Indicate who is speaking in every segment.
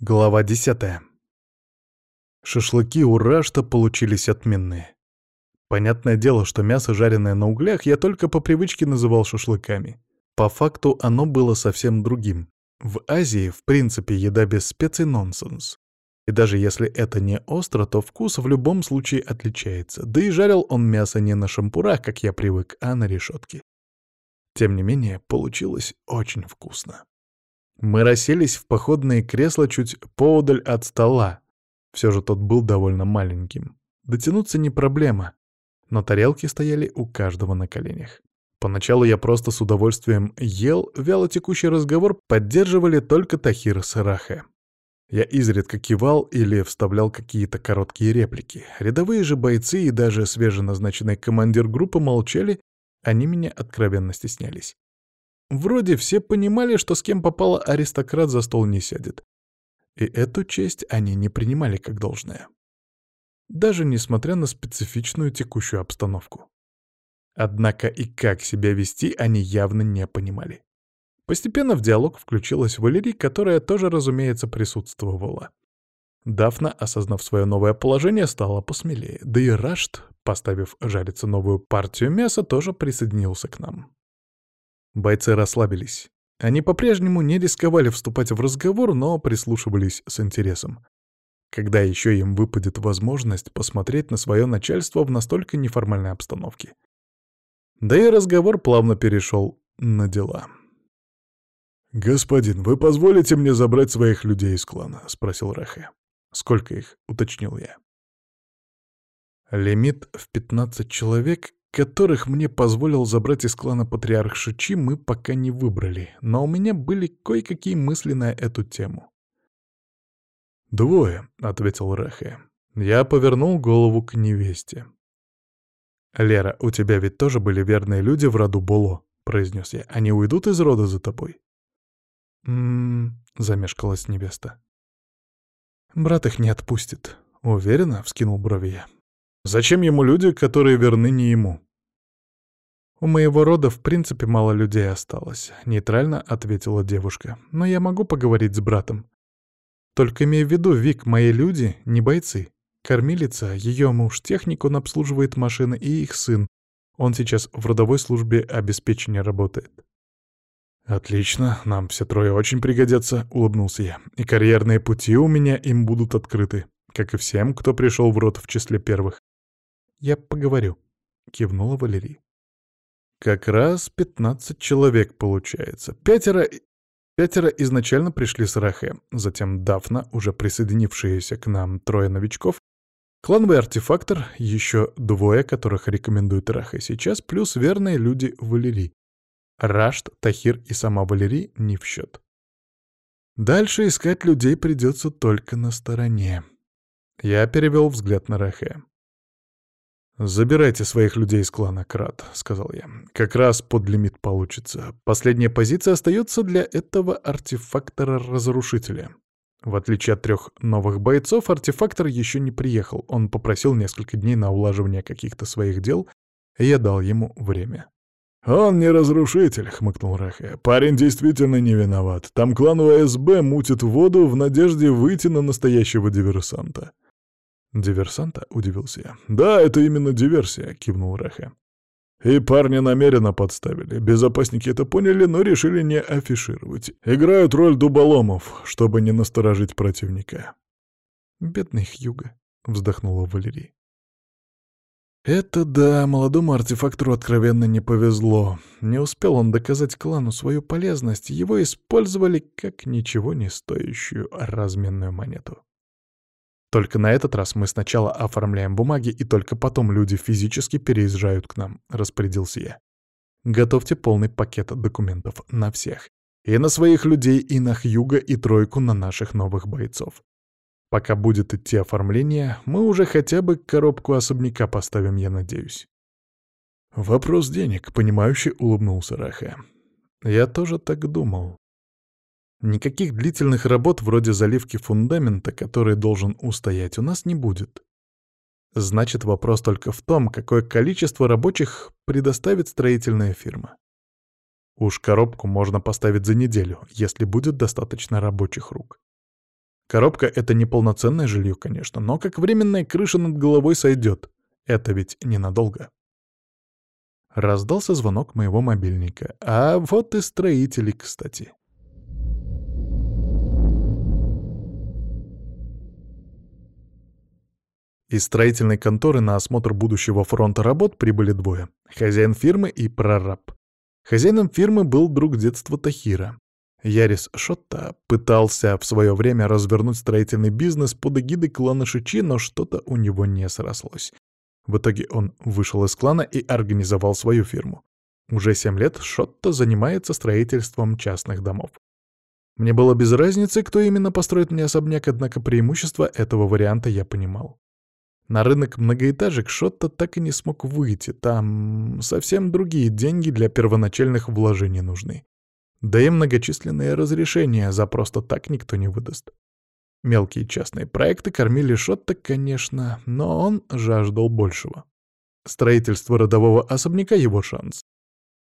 Speaker 1: Глава десятая. Шашлыки у Рашта получились отменные. Понятное дело, что мясо, жареное на углях, я только по привычке называл шашлыками. По факту оно было совсем другим. В Азии, в принципе, еда без специй — нонсенс. И даже если это не остро, то вкус в любом случае отличается. Да и жарил он мясо не на шампурах, как я привык, а на решетке. Тем не менее, получилось очень вкусно. Мы расселись в походные кресла чуть поодаль от стола. Все же тот был довольно маленьким. Дотянуться не проблема, но тарелки стояли у каждого на коленях. Поначалу я просто с удовольствием ел, вяло текущий разговор поддерживали только Тахир с Рахе. Я изредка кивал или вставлял какие-то короткие реплики. Рядовые же бойцы и даже свеженазначенный командир группы молчали, они меня откровенно стеснялись. Вроде все понимали, что с кем попало аристократ за стол не сядет. И эту честь они не принимали как должное. Даже несмотря на специфичную текущую обстановку. Однако и как себя вести они явно не понимали. Постепенно в диалог включилась Валерий, которая тоже, разумеется, присутствовала. Дафна, осознав свое новое положение, стала посмелее. Да и Рашт, поставив жариться новую партию мяса, тоже присоединился к нам. Бойцы расслабились. Они по-прежнему не рисковали вступать в разговор, но прислушивались с интересом. Когда еще им выпадет возможность посмотреть на свое начальство в настолько неформальной обстановке. Да и разговор плавно перешел на дела.
Speaker 2: «Господин, вы позволите мне забрать своих людей из клана?» — спросил Рахе.
Speaker 1: «Сколько их?» — уточнил я. Лимит в 15 человек которых мне позволил забрать из клана Патриарх Шичи, мы пока не выбрали, но у меня были кое-какие мысли на эту тему.
Speaker 2: «Двое», — ответил Рахе.
Speaker 1: Я повернул голову к невесте. «Лера, у тебя ведь тоже были верные люди в роду Боло», — произнес я. «Они уйдут из рода за тобой?»
Speaker 2: «М-м-м», замешкалась невеста.
Speaker 1: «Брат их не отпустит». «Уверена?» — вскинул брови я. «Зачем ему люди, которые верны не ему?» «У моего рода в принципе мало людей осталось», — нейтрально ответила девушка. «Но я могу поговорить с братом. Только имей в виду, Вик, мои люди — не бойцы. Кормилица, ее муж, техник, он обслуживает машины, и их сын. Он сейчас в родовой службе обеспечения работает».
Speaker 2: «Отлично, нам все трое очень пригодятся», — улыбнулся я. «И карьерные пути у меня им будут открыты, как и всем, кто пришел в род в числе первых».
Speaker 1: «Я поговорю», — кивнула Валерий. Как раз 15 человек получается. Пятеро... Пятеро изначально пришли с Рахе, затем Дафна, уже присоединившиеся к нам трое новичков, клановый артефактор, еще двое, которых рекомендует Рахе сейчас, плюс верные люди Валерий. Рашт, Тахир и сама Валерий не в счет. Дальше искать людей придется только на стороне. Я перевел взгляд на Рахе.
Speaker 2: «Забирайте своих людей из клана Крат», — сказал я. «Как раз под лимит получится. Последняя позиция остается для этого артефактора-разрушителя». В отличие от трех новых бойцов, артефактор еще не приехал. Он попросил несколько дней на улаживание каких-то своих дел, и я дал ему время.
Speaker 3: «Он не разрушитель», — хмыкнул Рахе. «Парень действительно не виноват. Там клан УСБ мутит воду в надежде выйти на настоящего диверсанта».
Speaker 2: «Диверсанта?» — удивился я.
Speaker 3: «Да, это именно диверсия», — кивнул Рахе. «И парня намеренно подставили. Безопасники это поняли, но решили не афишировать. Играют роль дуболомов, чтобы не насторожить противника».
Speaker 1: «Бедный Хьюга», — вздохнула Валерий. Это да, молодому артефактору откровенно не повезло. Не успел он доказать клану свою полезность, его использовали как ничего не стоящую разменную монету. Только на этот раз мы сначала оформляем бумаги, и только потом люди физически переезжают к нам», — распорядился я. «Готовьте полный пакет документов на всех. И на своих людей, и на Хьюга, и тройку на наших новых бойцов. Пока будет идти оформление, мы уже хотя бы коробку особняка поставим, я надеюсь».
Speaker 2: «Вопрос денег», — понимающе улыбнулся Раха.
Speaker 1: «Я тоже так думал. Никаких длительных работ вроде заливки фундамента, который должен устоять, у нас не будет. Значит, вопрос только в том, какое количество рабочих предоставит строительная фирма. Уж коробку можно поставить за неделю, если будет достаточно рабочих рук. Коробка — это не полноценное жилье, конечно, но как временная крыша над головой сойдет. Это ведь ненадолго. Раздался звонок моего мобильника. А вот и строители, кстати. Из строительной конторы на осмотр будущего фронта работ прибыли двое — хозяин фирмы и прораб. Хозяином фирмы был друг детства Тахира. Ярис Шотта пытался в свое время развернуть строительный бизнес под эгидой клана Шичи, но что-то у него не срослось. В итоге он вышел из клана и организовал свою фирму. Уже семь лет Шотто занимается строительством частных домов. Мне было без разницы, кто именно построит мне особняк, однако преимущество этого варианта я понимал. На рынок многоэтажек Шотто так и не смог выйти, там совсем другие деньги для первоначальных вложений нужны. Да и многочисленные разрешения за просто так никто не выдаст. Мелкие частные проекты кормили Шотта, конечно, но он жаждал большего. Строительство родового особняка — его шанс.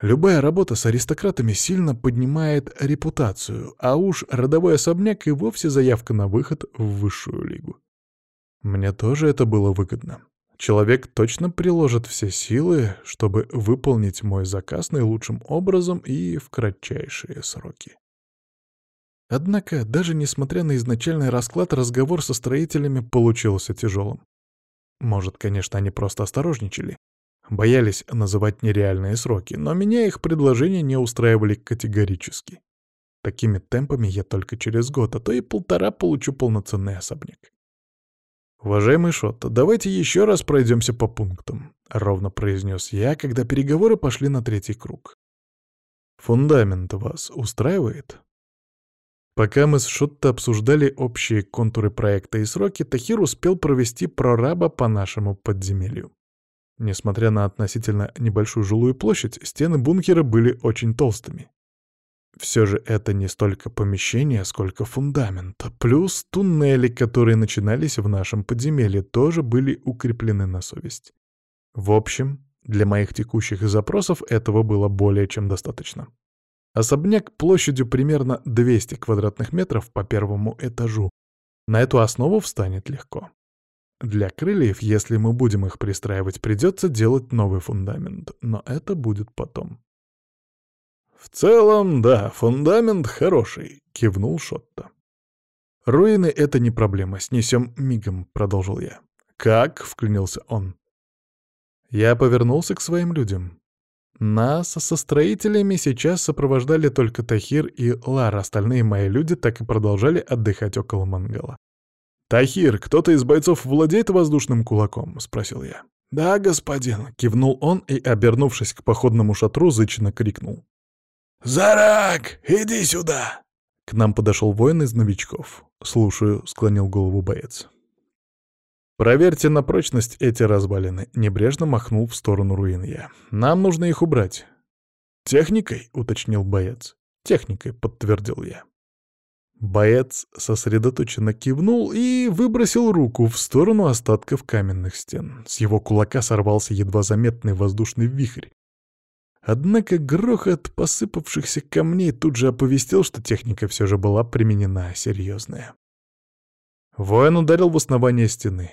Speaker 1: Любая работа с аристократами сильно поднимает репутацию, а уж родовой особняк и вовсе заявка на выход в высшую лигу. Мне тоже это было выгодно. Человек точно приложит все силы, чтобы выполнить мой заказ наилучшим образом и в кратчайшие сроки. Однако, даже несмотря на изначальный расклад, разговор со строителями получился тяжелым. Может, конечно, они просто осторожничали, боялись называть нереальные сроки, но меня их предложения не устраивали категорически. Такими темпами я только через год, а то и полтора получу полноценный особняк. «Уважаемый Шотто, давайте еще раз пройдемся по пунктам», — ровно произнес я, когда переговоры пошли на третий круг. «Фундамент вас устраивает?» Пока мы с Шотто обсуждали общие контуры проекта и сроки, Тахир успел провести прораба по нашему подземелью. Несмотря на относительно небольшую жилую площадь, стены бункера были очень толстыми. Все же это не столько помещение, сколько фундамент. Плюс туннели, которые начинались в нашем подземелье, тоже были укреплены на совесть. В общем, для моих текущих запросов этого было более чем достаточно. Особняк площадью примерно 200 квадратных метров по первому этажу. На эту основу встанет легко. Для крыльев, если мы будем их пристраивать, придется делать новый фундамент, но это будет потом. «В целом, да, фундамент хороший», — кивнул Шотто. «Руины — это не проблема, снесем мигом», — продолжил я. «Как?» — вклинился он. Я повернулся к своим людям. Нас со строителями сейчас сопровождали только Тахир и Лар, остальные мои люди так и продолжали отдыхать около мангала. «Тахир, кто-то из бойцов владеет воздушным кулаком?» — спросил я. «Да, господин», — кивнул он и, обернувшись к походному шатру, зычно крикнул. «Зарак, иди сюда!» К нам подошел воин из новичков. «Слушаю», — склонил голову боец. «Проверьте на прочность эти развалины», — небрежно махнул в сторону руин я. «Нам нужно их убрать». «Техникой?» — уточнил боец. «Техникой», — подтвердил я. Боец сосредоточенно кивнул и выбросил руку в сторону остатков каменных стен. С его кулака сорвался едва заметный воздушный вихрь. Однако грохот посыпавшихся камней тут же оповестил, что техника все же была применена серьезная. Воин ударил в основание стены.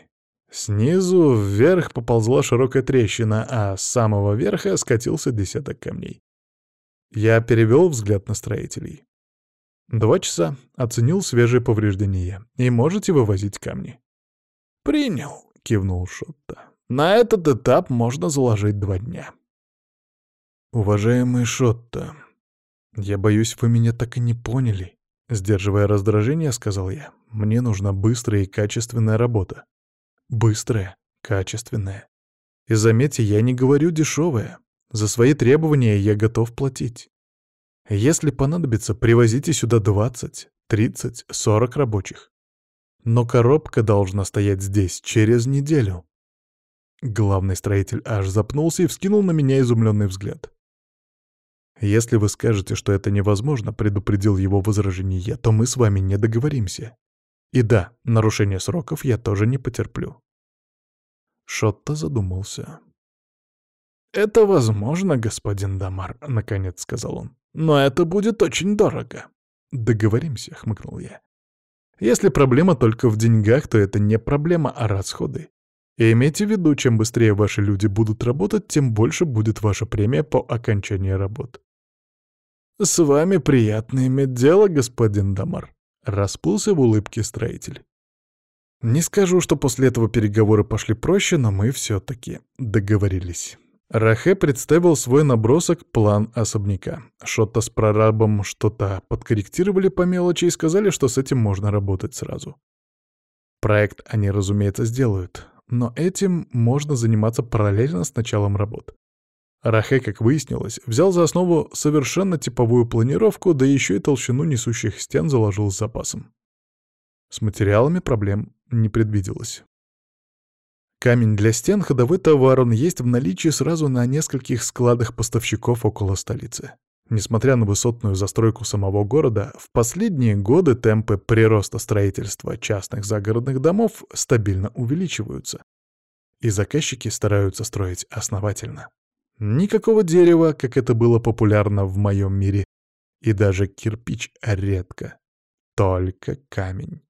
Speaker 1: Снизу вверх поползла широкая трещина, а с самого верха скатился десяток камней. Я перевел взгляд на строителей. Два часа, оценил свежие повреждения. И можете вывозить камни. «Принял», — кивнул Шотта. «На этот этап можно заложить два дня». «Уважаемый Шотта, я боюсь, вы меня так и не поняли», — сдерживая раздражение, сказал я. «Мне нужна быстрая и качественная работа. Быстрая, качественная. И заметьте, я не говорю дешевая. За свои требования я готов платить. Если понадобится, привозите сюда 20, 30, 40 рабочих. Но коробка должна стоять здесь через неделю. Главный строитель аж запнулся и вскинул на меня изумленный взгляд. «Если вы скажете, что это невозможно», — предупредил его возражение я, — «то мы с вами не договоримся. И да, нарушение сроков я тоже не потерплю. Шотто задумался. «Это возможно, господин Дамар», — наконец сказал он. «Но это будет очень дорого». «Договоримся», — хмыкнул я. Если проблема только в деньгах, то это не проблема, а расходы. И имейте в виду, чем быстрее ваши люди будут работать, тем больше будет ваша премия по окончании работ. «С вами приятно иметь дело, господин Дамар», — расплылся в улыбке строитель. Не скажу, что после этого переговоры пошли проще, но мы все-таки договорились. Рахе представил свой набросок, план особняка. Шотто с прорабом что-то подкорректировали по мелочи и сказали, что с этим можно работать сразу. Проект они, разумеется, сделают, но этим можно заниматься параллельно с началом работ. Рахе, как выяснилось, взял за основу совершенно типовую планировку, да еще и толщину несущих стен заложил с запасом. С материалами проблем не предвиделось. Камень для стен — ходовой товар, он есть в наличии сразу на нескольких складах поставщиков около столицы. Несмотря на высотную застройку самого города, в последние годы темпы прироста строительства частных загородных домов стабильно увеличиваются. И заказчики стараются строить основательно. Никакого дерева, как это было популярно в моем мире, и даже кирпич редко. Только камень.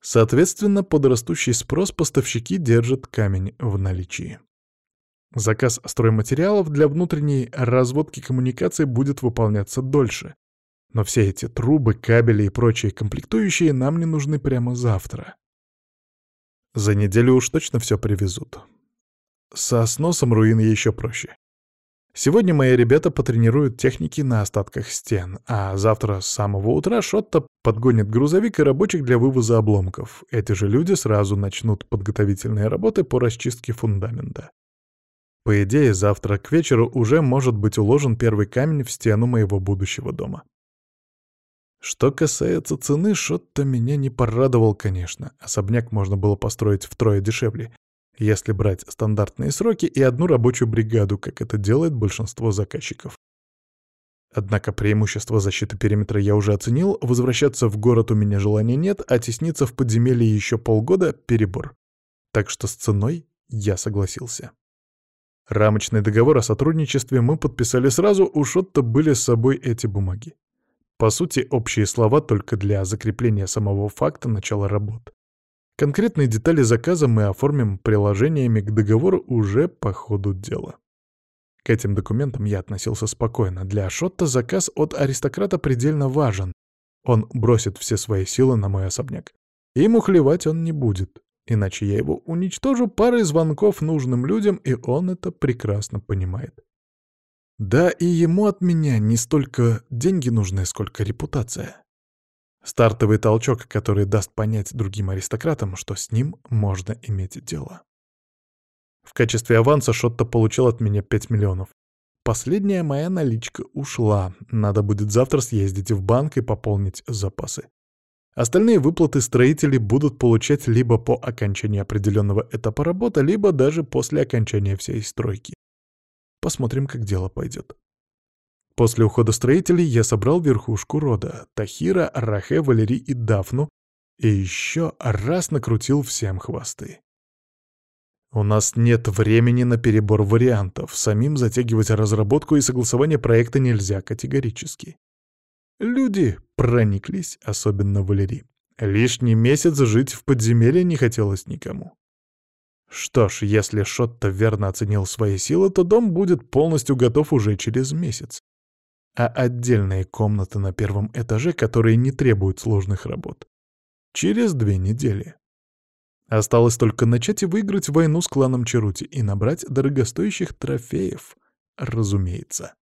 Speaker 1: Соответственно, под растущий спрос поставщики держат камень в наличии. Заказ стройматериалов для внутренней разводки коммуникаций будет выполняться дольше. Но все эти трубы, кабели и прочие комплектующие нам не нужны прямо завтра. За неделю уж точно все привезут. Со сносом руины еще проще. Сегодня мои ребята потренируют техники на остатках стен, а завтра с самого утра Шотто подгонит грузовик и рабочих для вывоза обломков. Эти же люди сразу начнут подготовительные работы по расчистке фундамента. По идее, завтра к вечеру уже может быть уложен первый камень в стену моего будущего дома. Что касается цены, Шотто меня не порадовал, конечно. Особняк можно было построить втрое дешевле, если брать стандартные сроки и одну рабочую бригаду, как это делает большинство заказчиков. Однако преимущество защиты периметра я уже оценил, возвращаться в город у меня желания нет, а тесниться в подземелье еще полгода — перебор. Так что с ценой я согласился. Рамочный договор о сотрудничестве мы подписали сразу, у Шотта были с собой эти бумаги. По сути, общие слова только для закрепления самого факта начала работ. Конкретные детали заказа мы оформим приложениями к договору уже по ходу дела. К этим документам я относился спокойно. Для Шотта заказ от аристократа предельно важен. Он бросит все свои силы на мой особняк. И ему хлевать он не будет. Иначе я его уничтожу парой звонков нужным людям, и он это прекрасно понимает. Да, и ему от меня не столько деньги нужны, сколько репутация. Стартовый толчок, который даст понять другим аристократам, что с ним можно иметь дело. В качестве аванса Шотто получил от меня 5 миллионов. Последняя моя наличка ушла. Надо будет завтра съездить в банк и пополнить запасы. Остальные выплаты строители будут получать либо по окончании определенного этапа работы, либо даже после окончания всей стройки. Посмотрим, как дело пойдет. После ухода строителей я собрал верхушку рода — Тахира, Рахе, Валери и Дафну, и еще раз накрутил всем хвосты. У нас нет времени на перебор вариантов, самим затягивать разработку и согласование проекта нельзя категорически. Люди прониклись, особенно Валери. Лишний месяц жить в подземелье не хотелось никому. Что ж, если Шотто верно оценил свои силы, то дом будет полностью готов уже через месяц а отдельные комнаты на первом этаже, которые не требуют сложных работ. Через две недели. Осталось только начать и выиграть войну с кланом Черути и набрать дорогостоящих трофеев, разумеется.